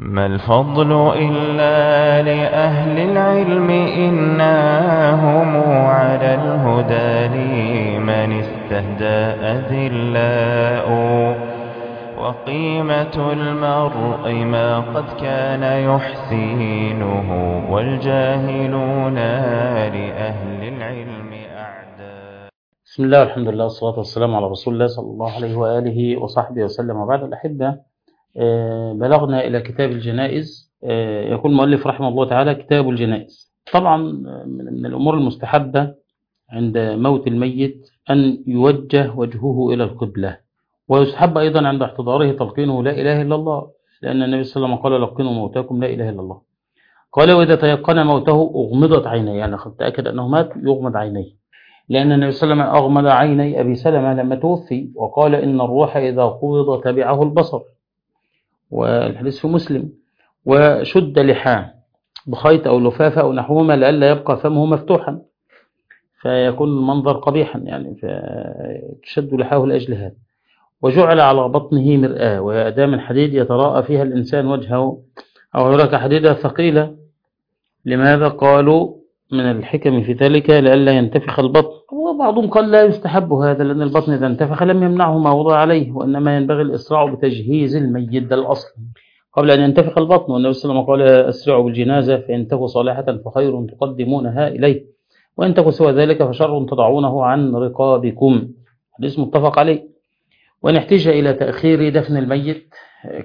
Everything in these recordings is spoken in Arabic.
ما الفضل إلا لأهل العلم إنهم على الهدى لمن استهدى أذلاء وقيمة المرء ما قد كان يحسينه والجاهلون لأهل العلم أعداء. بسم الله والحمد لله والصلاة والسلام على رسول الله صلى الله عليه وآله وصحبه وسلم. وبعد الأحبة بلغنا إلى كتاب الجنائز. آه، يقول المؤلف رحمه الله تعالى كتاب الجنائز. طبعا من الأمور المستحبة عند موت الميت أن يوجه وجهه إلى القبلة. ويستحب أيضا عند احتضاره تلقينه لا إله إلا الله لأن النبي صلى الله عليه وسلم قال لقنوا موتاكم لا إله إلا الله. قال وإذا تيقن موته أغمضت عينيه. يعني تأكد أنه مات يغمض عينيه. لأن النبي صلى الله عليه وسلم أغمض عيني أبي سلمة لما توفي وقال إن الروح إذا قبض تبعه البصر. والحديث في مسلم. وشد لحاه بخيط أو لفافة أو نحوهما لئلا يبقى فمه مفتوحا فيكون المنظر قبيحا يعني فتشد لحاه لأجل هذا. وجعل على بطنه مرآة وهي أداة من حديد يتراءى فيها الإنسان وجهه أو هناك حديدة ثقيلة. لماذا قالوا من الحكم في ذلك لئلا ينتفخ البطن. وبعضهم قال لا يستحب هذا لأن البطن إذا انتفخ لم يمنعه ما وضع عليه وإنما ينبغي الإسراع بتجهيز الميت ده الأصل. قبل أن ينتفخ البطن والنبي صلى الله عليه وسلم قال أسرعوا بالجنازة فإن تكو صالحة فخير تقدمونها إليه. وإن تكو سوى ذلك فشر تضعونه عن رقابكم. حديث متفق عليه. وإن احتج إلى تأخير دفن الميت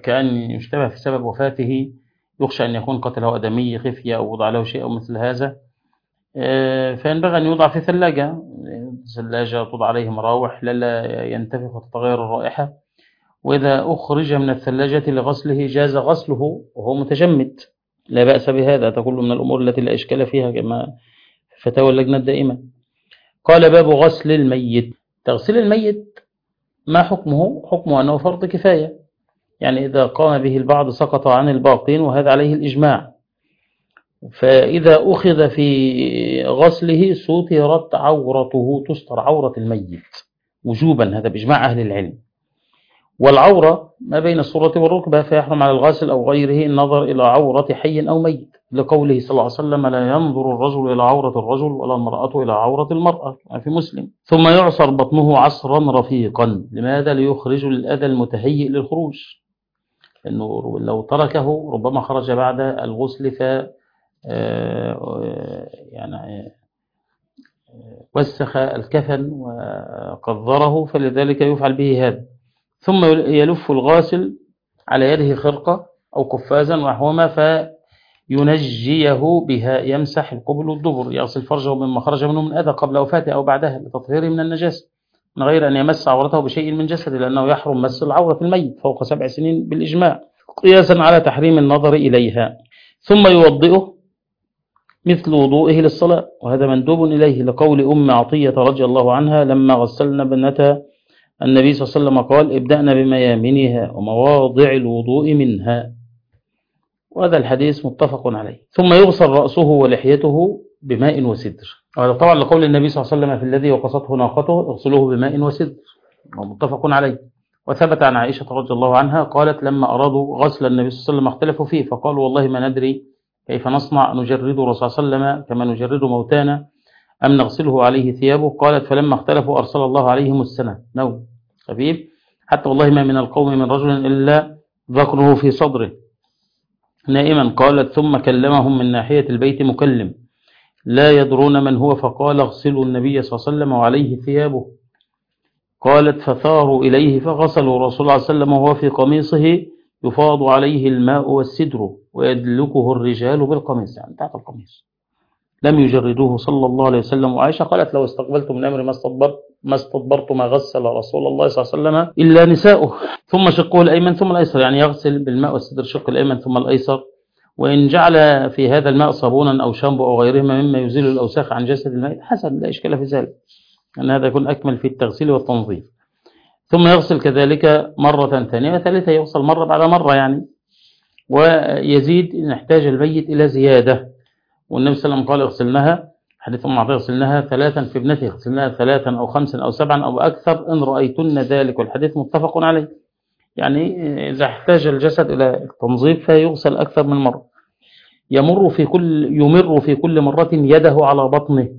كأن يشتبه في سبب وفاته يخشى أن يكون قتله أدمي خفية أو وضع له شيء أو مثل هذا. فينبغي أن يوضع في ثلاجة ثلاجة توضع عليه مراوح للا ينتفخ وتتغير الرائحة. وإذا أخرج من الثلاجة لغسله جاز غسله وهو متجمد. لا بأس بهذا تقول من الأمور التي لا إشكال فيها كما فتاوى اللجنة الدائمة. قال باب غسل الميت. تغسيل الميت ما حكمه؟ حكمه أنه فرض كفاية. يعني إذا قام به البعض سقط عن الباقين وهذا عليه الإجماع. فإذا أخذ في غسله سترت عورته تستر عورة الميت. وجوبا هذا بإجماع أهل العلم. والعورة ما بين الصورة والركبة فيحرم على الغاسل أو غيره النظر إلى عورة حي أو ميت. لقوله صلى الله عليه وسلم لا ينظر الرجل إلى عورة الرجل ولا المرأة إلى عورة المرأة. في مسلم. ثم يعصر بطنه عصرا رفيقا. لماذا ليخرج الأذى المتهيئ للخروج؟ لأنه لو تركه ربما خرج بعد الغسل ف يعني وسخ الكفن وقذره فلذلك يفعل به هذا. ثم يلف الغاسل على يده خرقة أو قفازا ونحوهما فينجيه بها يمسح القبل والدبر يغسل فرجه مما خرج منه من أذى قبل وفاته أو بعدها لتطهيره من النجاسة من غير أن يمس عورته بشيء من جسده لأنه يحرم مس العورة الميت فوق سبع سنين بالإجماع قياسا على تحريم النظر إليها. ثم يوضئه مثل وضوئه للصلاة وهذا مندوب إليه لقول أم عطية رضي الله عنها لما غسلنا ابنة النبي صلى الله عليه وسلم قال ابدأنا بميامنها ومواضع الوضوء منها. وهذا الحديث متفق عليه. ثم يغسل رأسه ولحيته بماء وسدر. وهذا طبعا لقول النبي صلى الله عليه وسلم في الذي وقصته ناقته اغسلوه بماء وسدر. ومتفق عليه. وثبت عن عائشة رضي الله عنها قالت لما أرادوا غسل النبي صلى الله عليه وسلم اختلفوا فيه فقالوا والله ما ندري كيف نصنع نجرد الرسول صلى الله عليه وسلم كما نجرد موتانا أم نغسله عليه ثيابه؟ قالت فلما اختلفوا أرسل الله عليهم السنة نوم خفيف حتى والله ما من القوم من رجل إلا ذكره في صدره. نائما قالت ثم كلمهم من ناحية البيت مكلم. لا يدرون من هو فقال اغسلوا النبي صلى الله عليه وسلم وعليه ثيابه. قالت فثاروا إليه فغسلوا رسول الله صلى الله عليه وسلم وهو في قميصه يفاض عليه الماء والسدر. ويدلكه الرجال بالقميص يعني تحت القميص. لم يجردوه صلى الله عليه وسلم. وعائشة قالت لو استقبلت من أمر ما استدبرت ما استدبرت ما غسل رسول الله صلى الله عليه وسلم إلا نساؤه. ثم شقه الأيمن ثم الأيسر يعني يغسل بالماء والسدر الشق الأيمن ثم الأيسر. وإن جعل في هذا الماء صابونا أو شامبو أو غيرهما مما يزيل الأوساخ عن جسد الماء حسن لا إشكال في ذلك. أن هذا يكون أكمل في التغسيل والتنظيف. ثم يغسل كذلك مرة ثانية وثالثة يغسل مرة بعد مرة يعني. ويزيد إن احتاج الميت إلى زيادة. والنبي صلى الله عليه وسلم قال اغسلناها حديث أم عطية اغسلناها ثلاثا في ابنته اغسلناها ثلاثا أو خمسا أو سبعا أو أكثر إن رأيتن ذلك. والحديث متفق عليه. يعني إذا احتاج الجسد إلى التنظيف فيغسل أكثر من مرة. يمر في كل يمر في كل مرة يده على بطنه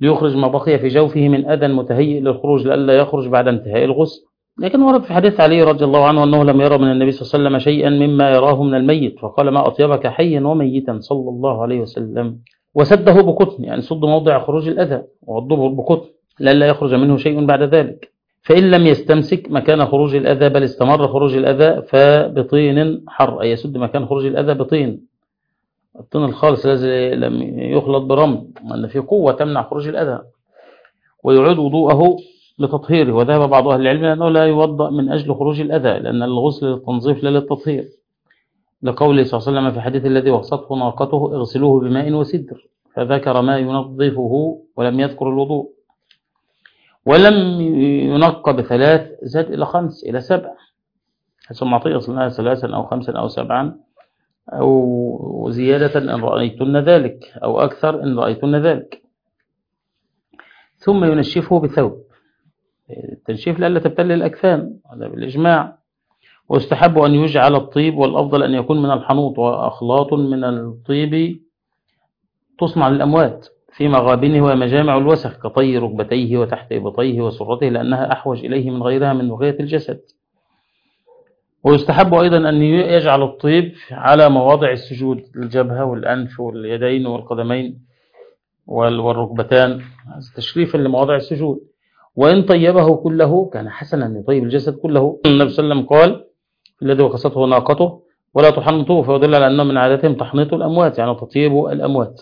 ليخرج ما بقي في جوفه من أذى متهيئ للخروج لئلا يخرج بعد انتهاء الغسل. لكن ورد في حديث علي رضي الله عنه أنه لم يرى من النبي صلى الله عليه وسلم شيئا مما يراه من الميت فقال ما أطيبك حيا وميتا صلى الله عليه وسلم. وسده بقطن يعني سد موضع خروج الأذى وضبه بقطن لئلا يخرج منه شيء بعد ذلك. فإن لم يستمسك مكان خروج الأذى بل استمر خروج الأذى فبطين حر أي يسد مكان خروج الأذى بطين. الطين الخالص الذي لم يخلط برمل أن في قوة تمنع خروج الأذى. ويعيد وضوءه لتطهيره. وذهب بعض أهل العلم أنه لا يوضأ من أجل خروج الأذى لأن الغسل للتنظيف لا للتطهير. لقوله صلى الله عليه وسلم في الحديث الذي وصته ناقته اغسلوه بماء وسدر فذكر ما ينظفه ولم يذكر الوضوء. ولم ينق بثلاث زاد إلى خمس إلى سبع. حسب معطية أصلنا ثلاثا أو خمسا أو سبعا؟ أو زيادة إن رأيتن ذلك أو أكثر إن رأيتن ذلك. ثم ينشفه بثوب التنشيف لألا تبتل الأكفان هذا بالإجماع. واستحب أن يجعل الطيب والأفضل أن يكون من الحنوط وأخلاط من الطيب تصنع للأموات في مغابنه ومجامع الوسخ كطي ركبتيه وتحت إبطيه وسرته لأنها أحوج إليه من غيرها من بقية الجسد. ويستحب أيضا أن يجعل الطيب على مواضع السجود الجبهة والأنف واليدين والقدمين والركبتان. تشريفا لمواضع السجود. وإن طيبه كله كان حسنا يطيب الجسد كله. النبي صلى الله عليه وسلم قال الذي وقصته ناقته ولا تحنطوه فيدل على أنه من عادتهم تحنيط الأموات يعني تطيب الأموات.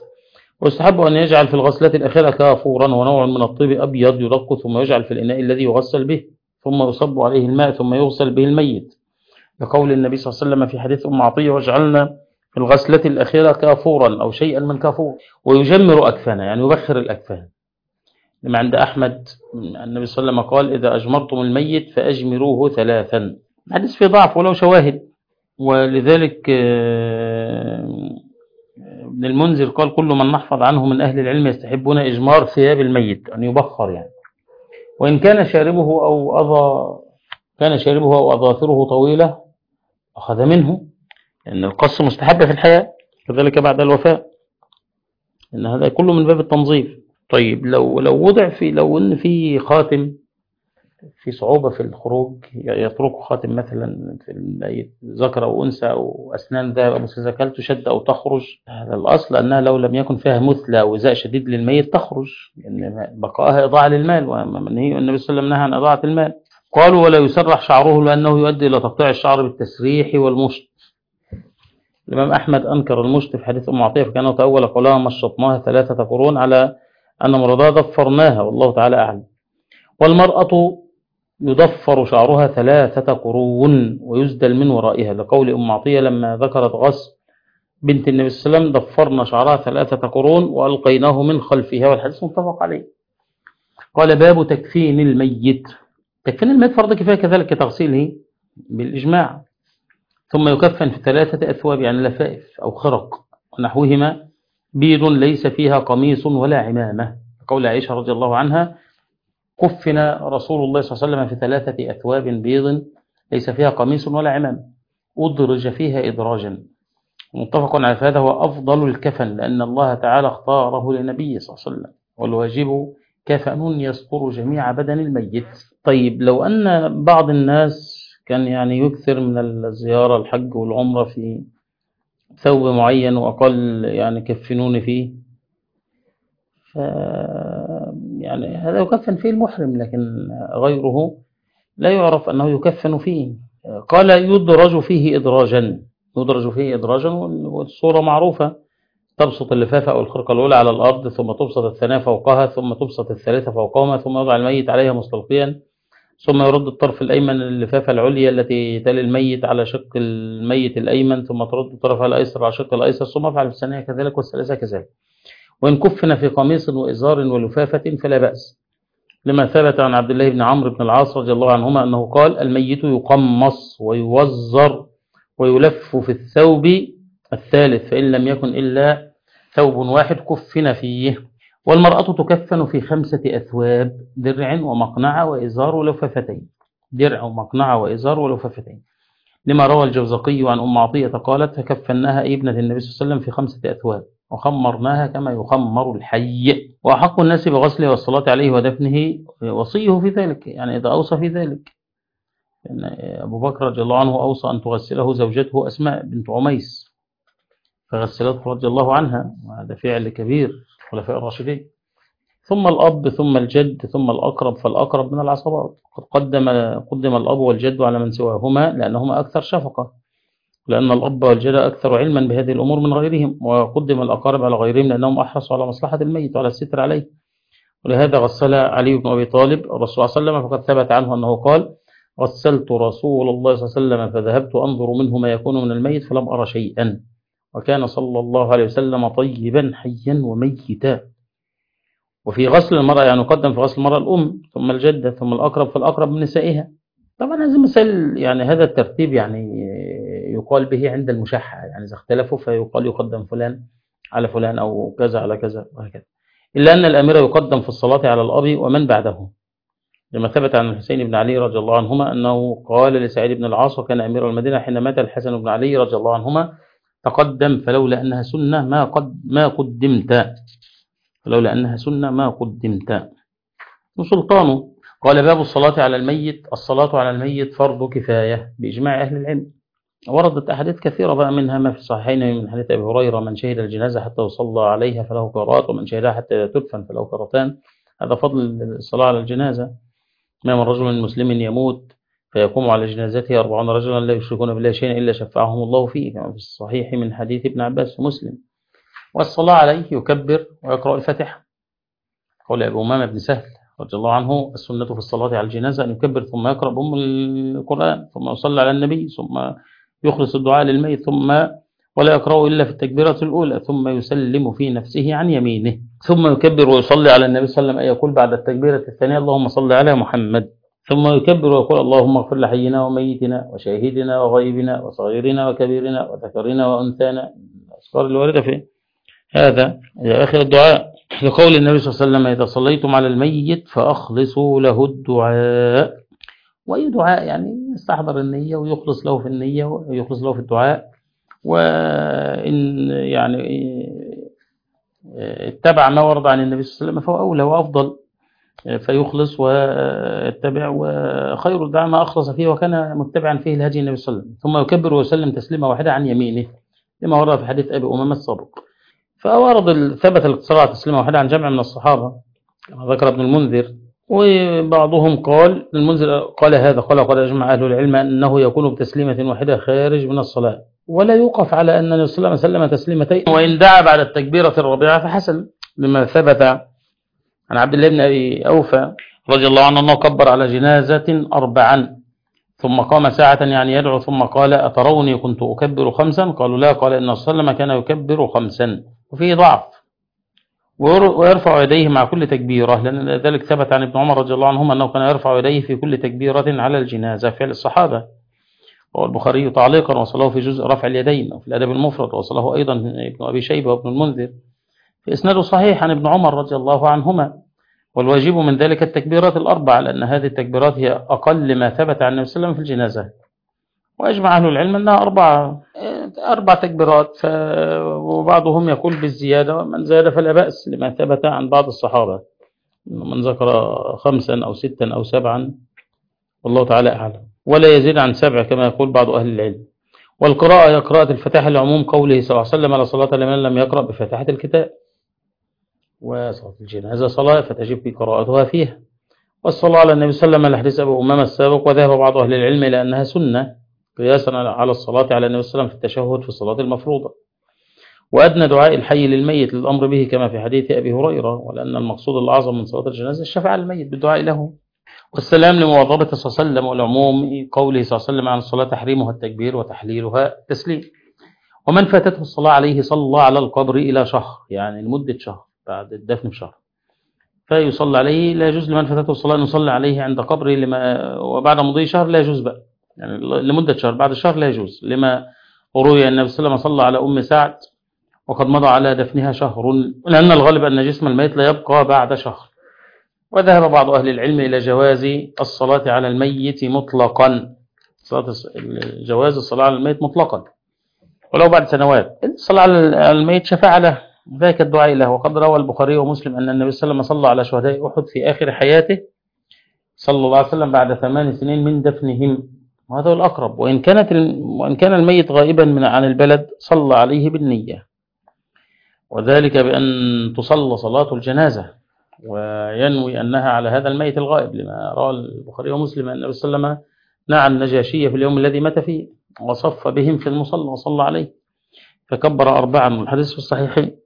ويستحب أن يجعل في الغسلات الأخيرة كافورا ونوع من الطيب أبيض يدق ثم يجعل في الإناء الذي يغسل به ثم يصب عليه الماء ثم يغسل به الميت. لقول النبي صلى الله عليه وسلم في حديث أم عطية واجعلنا في الغسلة الأخيرة كافورا أو شيئا من كافور. ويجمر أكفانا يعني يبخر الأكفان. لما عند أحمد النبي صلى الله عليه وسلم قال إذا أجمرتم الميت فأجمروه ثلاثا. الحديث فيه ضعف ولو شواهد. ولذلك ابن المنذر قال كل من نحفظ عنه من أهل العلم يستحبون إجمار ثياب الميت أن يبخر يعني. وإن كان شاربه أو أضى كان شاربه أو أظافره طويلة أخذ منه لأن القص مستحب في الحياة كذلك بعد الوفاة. إن هذا كله من باب التنظيف. طيب لو لو وضع في لو إن في خاتم في صعوبة في الخروج يترك خاتم مثلا في ذكر أو أنثى أو أسنان ذهب أو إذا تشد أو تخرج هذا الأصل أنها لو لم يكن فيها مثلى أو إزاء شديد للميت تخرج لأن بقائها إضاعة للمال والنبي صلى الله عليه وسلم نهى عن إضاعة المال. قالوا ولا يسرح شعره لأنه يؤدي إلى تقطيع الشعر بالتسريح والمشط. الإمام أحمد أنكر المشط في حديث أم عطية فكان تأول قولها مشطناها ثلاثة قرون على أن مرضاها ضفرناها والله تعالى أعلم. والمرأة يضفر شعرها ثلاثة قرون ويزدل من ورائها. لقول أم عطية لما ذكرت غصب بنت النبي صلى الله عليه وسلم ضفرنا شعرها ثلاثة قرون وألقيناه من خلفها والحديث متفق عليه. قال باب تكفين الميت. تكفين الميت فرض كفاية كذلك كتغسيله بالإجماع. ثم يكفن في ثلاثة أثواب يعني لفائف أو خرق ونحوهما. بيض ليس فيها قميص ولا عمامة. قول عائشة رضي الله عنها كفن رسول الله صلى الله عليه وسلم في ثلاثة أثواب بيض ليس فيها قميص ولا عمام أدرج فيها إدراجا. متفق على هذا هو أفضل الكفن لأن الله تعالى اختاره لنبيه صلى الله عليه وسلم والواجب كفن يستر جميع بدن الميت. طيب لو أن بعض الناس كان يعني يكثر من الزيارة الحج والعمرة في ثوب معين وأقل يعني كفنوني فيه. ف يعني هذا يكفن فيه المحرم لكن غيره لا يعرف أنه يكفن فيه. قال يدرج فيه إدراجا. يدرج فيه إدراجا والصورة معروفة. تبسط اللفافة أو الخرقة الأولى على الأرض ثم تبسط الثانية فوقها ثم تبسط الثالثة فوقهما ثم يضع الميت عليها مستلقيا. ثم يرد الطرف الأيمن اللفافة العليا التي تلي الميت على شق الميت الأيمن ثم ترد الطرف الأيسر على شق الأيسر ثم يفعل في الثانية كذلك والثالثة كذلك. وإن كفن في قميص وإزار ولفافة فلا بأس. لما ثبت عن عبد الله بن عمرو بن العاص رضي الله عنهما أنه قال الميت يقمص ويوزر ويلف في الثوب الثالث فإن لم يكن إلا ثوب واحد كفن فيه. والمرأة تكفن في خمسة أثواب درع ومقنعة وإزار ولفافتين. درع ومقنعة وإزار ولفافتين. لما روى الجوزقي عن أم عطية قالت فكفناها ابنة النبي صلى الله عليه وسلم في خمسة أثواب. وخمرناها كما يخمر الحي. وأحق الناس بغسله والصلاة عليه ودفنه وصيه في ذلك يعني إذا أوصى في ذلك. إن أبو بكر رضي الله عنه أوصى أن تغسله زوجته أسماء بنت عميس فغسلته رضي الله عنها وهذا فعل كبير. خلفاء الراشدين. ثم الأب ثم الجد ثم الأقرب فالأقرب من العصبات. قد قدم قدم الأب والجد على من سواهما لأنهما أكثر شفقة لأن الأب والجد أكثر علما بهذه الأمور من غيرهم وقدم الأقارب على غيرهم لأنهم أحرصوا على مصلحة الميت وعلى الستر عليه. ولهذا غسل علي بن أبي طالب الرسول صلى الله عليه وسلم فقد ثبت عنه أنه قال غسلت رسول الله صلى الله عليه وسلم فذهبت أنظر منه ما يكون من الميت فلم أرى شيئا. وكان صلى الله عليه وسلم طيبا حيا وميتا. وفي غسل المرأة يعني يقدم في غسل المرأة الأم ثم الجدة ثم الأقرب فالأقرب من نسائها. طبعا هذا مثال يعني هذا الترتيب يعني يقال به عند المشحة يعني إذا اختلفوا فيقال يقدم فلان على فلان أو كذا على كذا وهكذا. إلا أن الأمير يقدم في الصلاة على الأب ومن بعده. لما ثبت عن الحسين بن علي رضي الله عنهما أنه قال لسعيد بن العاص وكان أمير المدينة حين مات الحسن بن علي رضي الله عنهما تقدم فلولا أنها سنة ما قد ما قدمت. فلولا أنها سنة ما قدمت. وسلطانه. قال باب الصلاة على الميت. الصلاة على الميت فرض كفاية بإجماع أهل العلم. وردت أحاديث كثيرة بقى منها ما في الصحيحين من حديث أبي هريرة من شهد الجنازة حتى يصلى عليها فله قراءات ومن شهدها حتى تدفن فله قراءتان هذا فضل الصلاة على الجنازة. ما من رجل مسلم يموت فيقوم على جنازته أربعون رجلا لا يشركون بالله شيئا إلا شفعهم الله فيه كما في الصحيح من حديث ابن عباس ومسلم. والصلاة عليه يكبر ويقرأ الفاتحة. قول أبو أمامة بن سهل رضي الله عنه السنة في الصلاة على الجنازة أن يكبر ثم يقرأ بأم القرآن ثم يصلي على النبي ثم يخلص الدعاء للميت ثم ولا يقرأ إلا في التكبيرة الأولى ثم يسلم في نفسه عن يمينه ثم يكبر ويصلي على النبي صلى الله عليه وسلم أن يقول بعد التكبيرة الثانية اللهم صل على محمد. ثم يكبر ويقول اللهم اغفر لحينا وميتنا وشاهدنا وغيبنا وصغيرنا وكبيرنا وذكرنا وأنثانا الأذكار الواردة في هذا. إلى آخر الدعاء لقول النبي صلى الله عليه وسلم إذا صليتم على الميت فأخلصوا له الدعاء. وأي دعاء يعني يستحضر النية ويخلص له في النية ويخلص له في الدعاء. وإن يعني اتبع ما ورد عن النبي صلى الله عليه وسلم فهو أولى وأفضل. فيخلص ويتبع وخير الدعاء ما أخلص فيه وكان متبعا فيه الهدي النبي صلى الله عليه وسلم. ثم يكبر ويسلم تسليمة واحدة عن يمينه لما ورد في حديث أبي أمامة السابق. فورد ثبت الاقتصار على تسليمة واحدة عن جمع من الصحابة كما ذكر ابن المنذر. وبعضهم قال المنذر قال هذا قال قال أجمع أهل العلم أنه يكون بتسليمة واحدة خارج من الصلاة. ولا يوقف على أن النبي صلى الله عليه وسلم تسليمتين وإن دعا بعد التكبيرة الرابعة فحسن لما ثبت عن عبد الله بن أبي أوفى رضي الله عنه أنه كبر على جنازة أربعا ثم قام ساعة يعني يدعو ثم قال أتروني كنت أكبر خمسا؟ قالوا لا. قال إن وسلم كان يكبر خمسا. وفيه ضعف. ويرفع يديه مع كل تكبيرة لأن ذلك ثبت عن ابن عمر رضي الله عنهما أنه كان يرفع يديه في كل تكبيرة على الجنازة فعل الصحابة. رواه البخاري تعليقا وصله في جزء رفع اليدين وفي الأدب المفرد وصله أيضا ابن أبي شيبة وابن المنذر. في إسناده صحيح عن ابن عمر رضي الله عنهما والواجب من ذلك التكبيرات الأربع لأن هذه التكبيرات هي أقل ما ثبت عن النبي صلى الله عليه وسلم في الجنازة. وأجمع أهل العلم أنها أربع أربع تكبيرات. وبعضهم يقول بالزيادة ومن زاد فلا بأس لما ثبت عن بعض الصحابة. من ذكر خمسا أو ستا أو سبعا والله تعالى أعلم. ولا يزيد عن سبع كما يقول بعض أهل العلم. والقراءة هي قراءة الفتاح العموم قوله صلى الله عليه وسلم على صلاة لمن لم يقرأ بفتاحة الكتاب. وصلاة الجنازة. صلاة فتجب قراءتها فيها. والصلاة على النبي صلى الله عليه وسلم الحديث أبو أمامة السابق وذهب بعض أهل العلم إلى أنها سنة قياسا على الصلاة على النبي صلى الله عليه وسلم في التشهد في الصلاة المفروضة. وأدنى دعاء الحي للميت للأمر به كما في حديث أبي هريرة ولأن المقصود الأعظم من صلاة الجنازة الشفاعة للميت بالدعاء له. والسلام لمواظبة صلى الله عليه وسلم والعموم قوله صلى الله عليه وسلم عن الصلاة تحريمها التكبير وتحليلها التسليم. ومن فاتته الصلاة عليه صلى على القبر إلى شهر يعني لمدة شهر. بعد الدفن بشهر. فيصلى عليه لا يجوز لمن فاتته الصلاة أن يصلي عليه عند قبره لما وبعد مضي شهر لا يجوز بقى. يعني لمدة شهر بعد الشهر لا يجوز. لما روي النبي صلى الله عليه وسلم صلى على أم سعد وقد مضى على دفنها شهر لأن الغالب أن جسم الميت لا يبقى بعد شهر. وذهب بعض أهل العلم إلى جواز الصلاة على الميت مطلقا. صلاة جواز الصلاة على الميت مطلقا. ولو بعد سنوات. الصلاة على الميت شفاعة له. ذاك الدعاء له وقد روى البخاري ومسلم أن النبي صلى الله عليه وسلم صلى على شهداء أحد في آخر حياته. صلى الله عليه وسلم بعد ثمان سنين من دفنهم. وهذا هو الأقرب. وإن, كانت وإن كان الميت غائبا من عن البلد صلى عليه بالنية. وذلك بأن تصلى صلاة الجنازة. وينوي أنها على هذا الميت الغائب. لما روى البخاري ومسلم أن النبي صلى الله عليه وسلم نعى النجاشية في اليوم الذي مات فيه. وصف بهم في المصلى وصلى عليه. فكبر أربعا. والحديث في الصحيحين.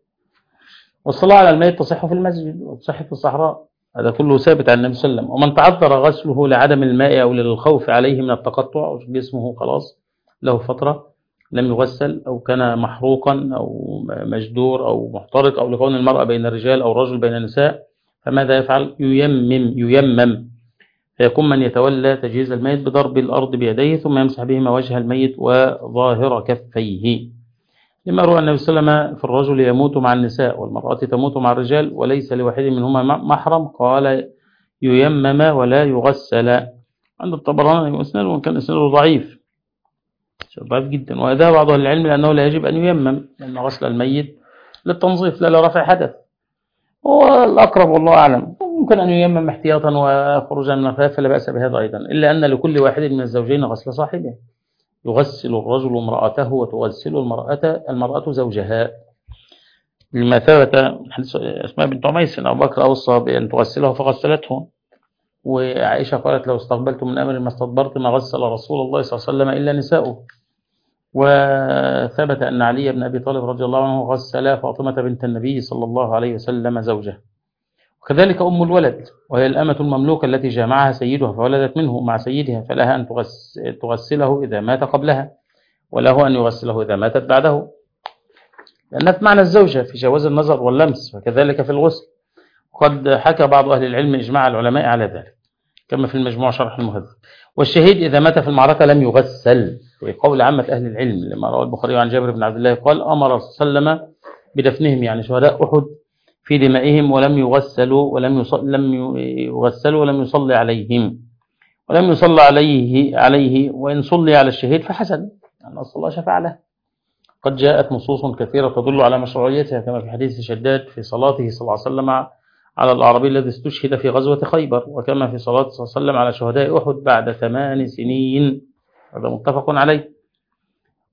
والصلاة على الميت تصح في المسجد وتصح في الصحراء. هذا كله ثابت عن النبي صلى الله عليه وسلم. ومن تعذر غسله لعدم الماء أو للخوف عليه من التقطع جسمه خلاص له فترة لم يغسل أو كان محروقا أو مجدور أو محترق أو لكون المرأة بين الرجال أو الرجل بين النساء فماذا يفعل؟ ييمم ييمم. فيكون من يتولى تجهيز الميت بضرب الأرض بيديه ثم يمسح بهما وجه الميت وظاهر كفيه. لما روى النبي صلى الله عليه وسلم في الرجل يموت مع النساء والمرأة تموت مع الرجال وليس لواحد منهما محرم. قال ييمم ولا يغسل. عند الطبراني اسناد وان كان ضعيف. ضعيف جدا. وهذا بعض العلم لأنه لا يجب أن ييمم. لأن غسل الميت للتنظيف لا لرفع حدث. هو الأقرب والله أعلم. ممكن أن ييمم احتياطا وخروجا من فلا بأس بهذا أيضا. إلا أن لكل واحد من الزوجين غسل صاحبه. يغسل الرجل امرأته وتغسل المرأة المرأة زوجها. لما ثبت أسماء بنت عميس إن أبو بكر أوصى بأن تغسله فغسلته. وعائشة قالت لو استقبلت من أمر ما استدبرت ما غسل رسول الله صلى الله عليه وسلم إلا نساؤه. وثبت أن علي بن أبي طالب رضي الله عنه غسل فاطمة بنت النبي صلى الله عليه وسلم زوجه. وكذلك أم الولد وهي الأمة المملوكة التي جامعها سيدها فولدت منه مع سيدها فلها أن تغسله إذا مات قبلها وله أن يغسله إذا ماتت بعده. لأنها في معنى الزوجة في جواز النظر واللمس وكذلك في الغسل. قد حكى بعض أهل العلم إجماع العلماء على ذلك كما في المجموع شرح المهذب. والشهيد إذا مات في المعركة لم يغسل وقول عامة أهل العلم لما روى البخاري عن جابر بن عبد الله قال أمر صلى الله عليه وسلم بدفنهم يعني شهداء أحد في دمائهم ولم يغسلوا ولم لم يغسلوا ولم يصلي عليهم. ولم يصلى عليه عليه وإن صلي على الشهيد فحسن أن الصلاة شفع له. قد جاءت نصوص كثيرة تدل على مشروعيتها كما في حديث شداد في صلاته صلى الله عليه وسلم على الأعرابي الذي استشهد في غزوة خيبر وكما في صلاة صلى الله عليه وسلم على شهداء أحد بعد ثمان سنين. هذا متفق عليه.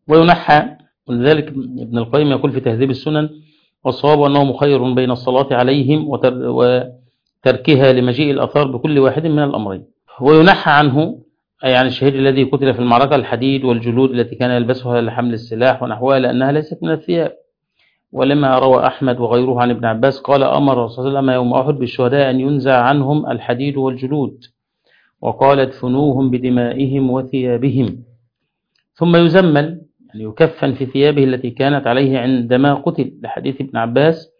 وينحى ولذلك ابن القيم يقول في تهذيب السنن والصواب أنه مخير بين الصلاة عليهم وتركها لمجيء الأثار بكل واحد من الأمرين. وينحى عنه أي عن الشهيد الذي قتل في المعركة الحديد والجلود التي كان يلبسها لحمل السلاح ونحوها لأنها ليست من الثياب. ولما روى أحمد وغيره عن ابن عباس قال أمر صلى الله يوم أحد بالشهداء أن ينزع عنهم الحديد والجلود وقال ادفنوهم بدمائهم وثيابهم. ثم يزمل يعني يكفن في ثيابه التي كانت عليه عندما قتل لحديث ابن عباس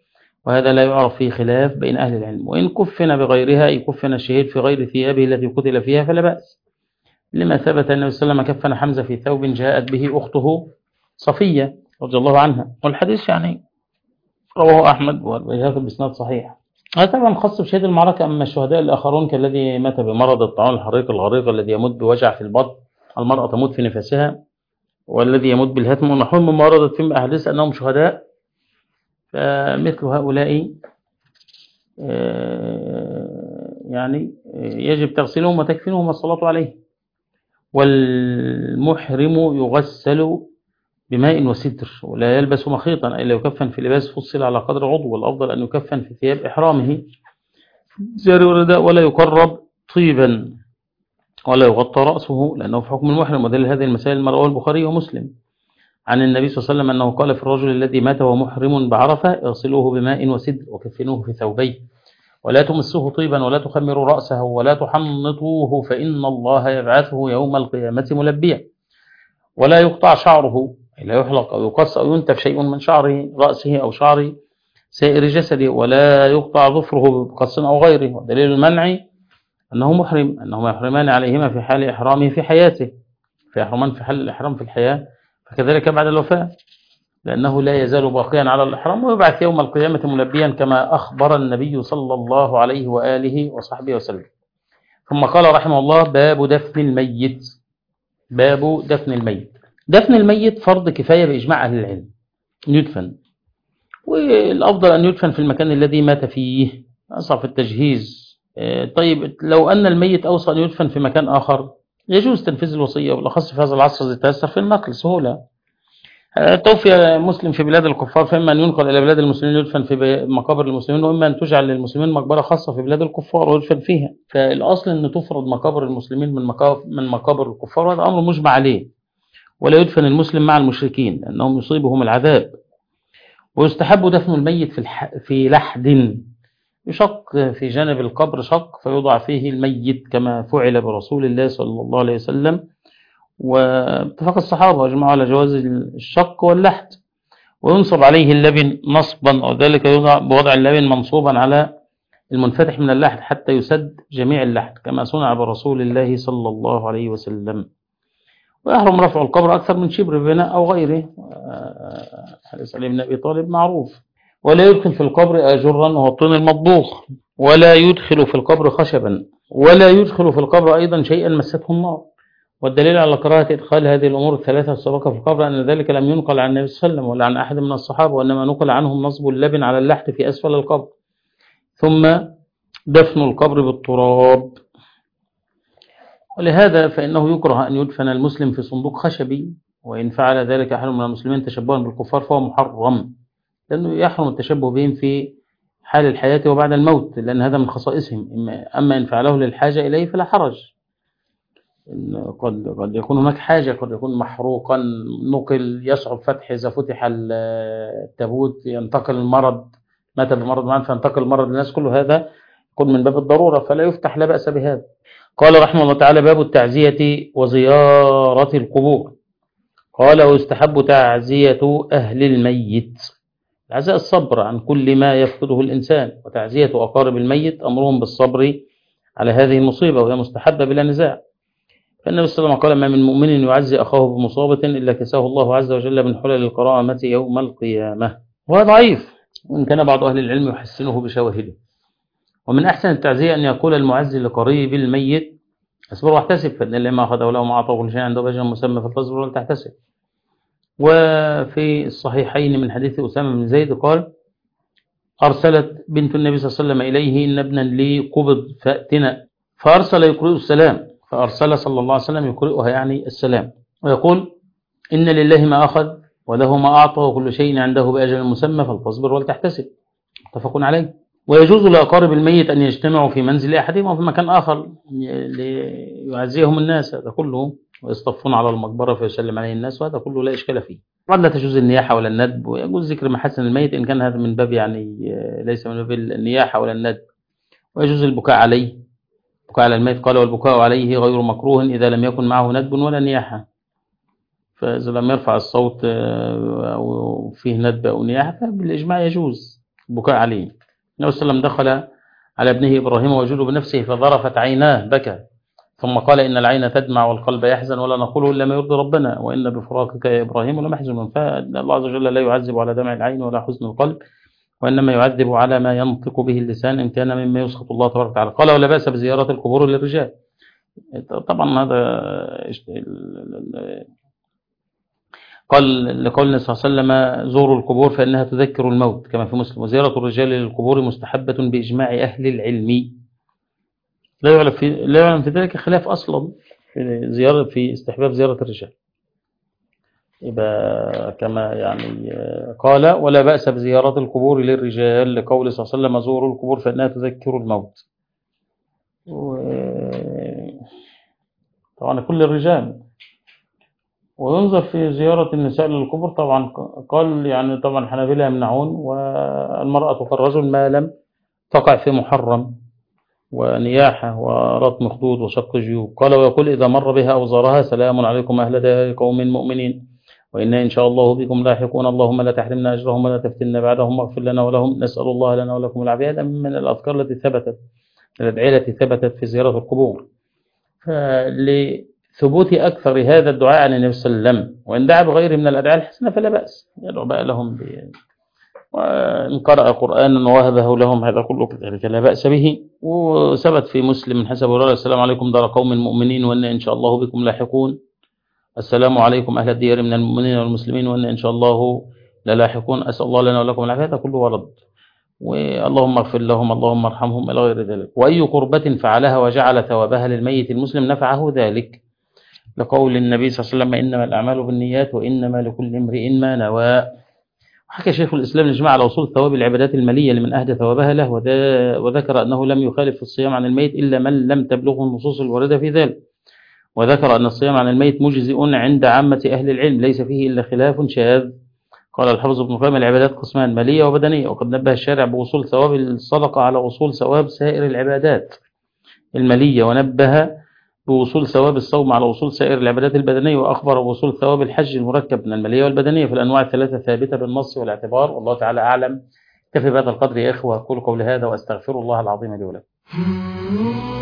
وهذا لا يعرف فيه خلاف بين أهل العلم. وإن كفن بغيرها يكفن الشهيد في غير ثيابه التي قتل فيها فلا بأس. لما ثبت النبي صلى الله عليه وسلم كفن حمزة في ثوب جاءت به أخته صفية رضي الله عنها. والحديث يعني رواه أحمد والبيهقي بإسناد صحيح. هذا طبعا خاص بشهيد المعركة أما الشهداء الآخرون كالذي مات بمرض الطاعون الحريق الغريق الذي يموت بوجع في البطن المرأة تموت في نفسها. والذي يموت بالهتم ونحوهم مما وردت فيهم أحاديث أنهم شهداء فمثل هؤلاء يعني يجب تغسلهم وتكفنهم والصلاة عليه. والمحرم يغسل بماء وستر ولا يلبس مخيطا أي لا يكفن في لباس فصل على قدر عضو والأفضل أن يكفن في ثياب إحرامه. زار ولا يقرب طيبا. ولا يغطى رأسه لأنه في حكم المحرم ودل هذه المسائل رواه البخاري ومسلم. عن النبي صلى الله عليه وسلم أنه قال في الرجل الذي مات ومحرم بعرفة اغسلوه بماء وسدر وكفنوه في ثوبيه ولا تمسوه طيبا ولا تخمروا رأسه ولا تحنطوه فإن الله يبعثه يوم القيامة ملبيا. ولا يقطع شعره لا يحلق أو يقص أو ينتف شيء من شعر رأسه أو شعر سائر جسده ولا يقطع ظفره بقص أو غيره. ودليل المنع أنه محرم أنهما يحرمان عليهما في حال إحرامه في حياته. فيحرمان في حال الإحرام في الحياة فكذلك بعد الوفاة. لأنه لا يزال باقيا على الإحرام ويبعث يوم القيامة ملبيا كما أخبر النبي صلى الله عليه وآله وصحبه وسلم. ثم قال رحمه الله باب دفن الميت. باب دفن الميت. دفن الميت فرض كفاية بإجماع أهل العلم. يدفن. والأفضل أن يدفن في المكان الذي مات فيه. أصعب التجهيز. طيب لو أن الميت أوصى أن يدفن في مكان آخر يجوز تنفيذ الوصية وبالأخص في هذا العصر الذي تيسر في النقل سهولة. آه، توفي مسلم في بلاد الكفار فإما أن ينقل إلى بلاد المسلمين يدفن في مقابر المسلمين وإما أن تجعل للمسلمين مقبرة خاصة في بلاد الكفار ويدفن فيها. فالأصل أن تفرض مقابر المسلمين من مقابر, من مقابر الكفار وهذا أمر مجمع عليه. ولا يدفن المسلم مع المشركين لأنهم يصيبهم العذاب. ويستحب دفن الميت في, الح... في لحد. يشق في جانب القبر شق فيوضع فيه الميت كما فعل برسول الله صلى الله عليه وسلم. واتفق الصحابة وجمعوا على جواز الشق واللحد. وينصب عليه اللبن نصبا وذلك يوضع بوضع اللبن منصوبا على المنفتح من اللحد حتى يسد جميع اللحد كما صنع برسول الله صلى الله عليه وسلم. ويحرم رفع القبر أكثر من شبر بناء أو غيره. حديث علي بن أبي طالب معروف. ولا يدخل في القبر أجرا وهو الطين المطبوخ. ولا يدخل في القبر خشبا. ولا يدخل في القبر أيضا شيئا مسته النار. والدليل على كراهة إدخال هذه الأمور الثلاثة السابقة في القبر أن ذلك لم ينقل عن النبي صلى الله عليه وسلم ولا عن أحد من الصحابة وإنما نقل عنهم نصب اللبن على اللحد في أسفل القبر. ثم دفن القبر بالتراب. ولهذا فإنه يكره أن يدفن المسلم في صندوق خشبي وإن فعل ذلك أحد من المسلمين تشبها بالكفار فهو محرم. لأنه يحرم التشبه بهم في حال الحياة وبعد الموت لأن هذا من خصائصهم. أما إن فعله للحاجة إليه فلا حرج. قد قد يكون هناك حاجة قد يكون محروقا نقل يصعب فتح إذا فتح التابوت ينتقل المرض مات بمرض معين فينتقل المرض للناس كل هذا يكون من باب الضرورة فلا يفتح لا بأس بهذا. قال رحمه الله تعالى باب التعزية وزيارة القبور. قال ويستحب تعزية أهل الميت. العزاء الصبر عن كل ما يفقده الإنسان وتعزية أقارب الميت أمرهم بالصبر على هذه المصيبة وهي مستحبة بلا نزاع. فالنبي صلى الله عليه وسلم قال ما من مؤمن يعزي أخاه بمصابة إلا كساه الله عز وجل من حلل الكرامة يوم القيامة. وهو ضعيف وإن كان بعض أهل العلم يحسنه بشواهده. ومن أحسن التعزية أن يقول المعزي لقريب الميت اصبر واحتسب فإن الله ما أخذه له ما أعطاه كل شيء عنده بجر مسمى فتصبر ولا تحتسب وفي الصحيحين من حديث أسامة بن زيد قال أرسلت بنت النبي صلى الله عليه وسلم إليه إن ابنا لي قبض فأتنا فأرسل يقرئ السلام فأرسل صلى الله عليه وسلم يقرئها يعني السلام ويقول إن لله ما أخذ وله ما أعطى وكل شيء عنده بأجل مسمى فلتصبر ولتحتسب متفق عليه. ويجوز لأقارب الميت أن يجتمعوا في منزل أحدهم أو في مكان آخر ليعزيهم الناس هذا كله ويصطفون على المقبرة فيسلم عليه الناس وهذا كله لا إشكال فيه. قد لا تجوز النياحة ولا الندب ويجوز ذكر محسن الميت إن كان هذا من باب يعني ليس من باب النياحة ولا الندب. ويجوز البكاء عليه البكاء على الميت. قال والبكاء عليه غير مكروه إذا لم يكن معه ندب ولا نياحة. فإذا لم يرفع الصوت أو فيه ندب أو نياحة فبالإجماع يجوز البكاء عليه. النبي صلى الله عليه وسلم دخل على ابنه إبراهيم وجود بنفسه فظرفت عيناه بكى. ثم قال إن العين تدمع والقلب يحزن ولا نقول إلا ما يرضي ربنا وإن بفراقك يا إبراهيم لمحزن فالله عز وجل لا يعذب على دمع العين ولا حزن القلب وإنما يعذب على ما ينطق به اللسان إن كان مما يسخط الله تبارك وتعالى. قال ولا بأس بزيارة القبور للرجال. طبعا هذا قال لقول صلى الله عليه وسلم زوروا القبور فإنها تذكر الموت كما في مسلم. وزيارة الرجال للقبور مستحبة بإجماع أهل العلم. لا يعلم في لا يعلم في ذلك خلاف أصلا في زيارة في استحباب زيارة الرجال. يبقى كما يعني قال ولا بأس بزيارة القبور للرجال لقول صلى الله عليه وسلم زوروا القبور فإنها تذكر الموت. و... طبعا كل الرجال. وينظر في زيارة النساء للقبور طبعا قال يعني طبعا الحنابلة يمنعون والمرأة كالرجل ما لم تقع في محرم. ونياحة ورطم خدود وشق جيوب. قال ويقول إذا مر بها أو زارها سلام عليكم أهل دار قوم مؤمنين. وإنا إن شاء الله بكم لاحقون. اللهم لا تحرمنا أجرهم ولا تفتنا بعدهم واغفر لنا ولهم. نسأل الله لنا ولكم العافية. هذا من الأذكار التي ثبتت الأدعية التي ثبتت في زيارة القبور. فلثبوت أكثر هذا الدعاء عن النبي صلى الله عليه وسلم وإن دعا بغيره من الأدعية الحسنة فلا بأس. يدعو بقى لهم. وإن قرأ قرآنا ووهبه لهم هذا كله كذلك. لا بأس به. وثبت في مسلم من حسب هريرة السلام عليكم دار قوم مؤمنين وإن إن شاء الله بكم لاحقون. السلام عليكم أهل الديار من المؤمنين والمسلمين وإن إن شاء الله للاحقون أسأل الله لنا ولكم العافية هذا كله ورد. واللهم اغفر لهم اللهم ارحمهم إلى غير ذلك. وأي قربة فعلها وجعل ثوابها للميت المسلم نفعه ذلك. لقول النبي صلى الله عليه وسلم إنما الأعمال بالنيات وإنما لكل امرئ ما نوى. وحكى شيخ الإسلام الإجماع على وصول ثواب العبادات المالية لمن أهدى ثوابها له وذكر أنه لم يخالف في الصيام عن الميت إلا من لم تبلغه النصوص الواردة في ذلك. وذكر أن الصيام عن الميت مجزئ عند عامة أهل العلم ليس فيه إلا خلاف شاذ. قال الحافظ ابن قيم العبادات قسمان مالية وبدنية وقد نبه الشارع بوصول ثواب الصدقة على وصول ثواب سائر العبادات المالية ونبه بوصول ثواب الصوم على وصول سائر العبادات البدنية وأخبر بوصول ثواب الحج المركب من المالية والبدنية في الأنواع الثلاثة ثابتة بالنص والاعتبار. والله تعالى أعلم. كفي بهذا القدر يا إخوة أقول قولي هذا وأستغفر الله العظيم لي ولكم.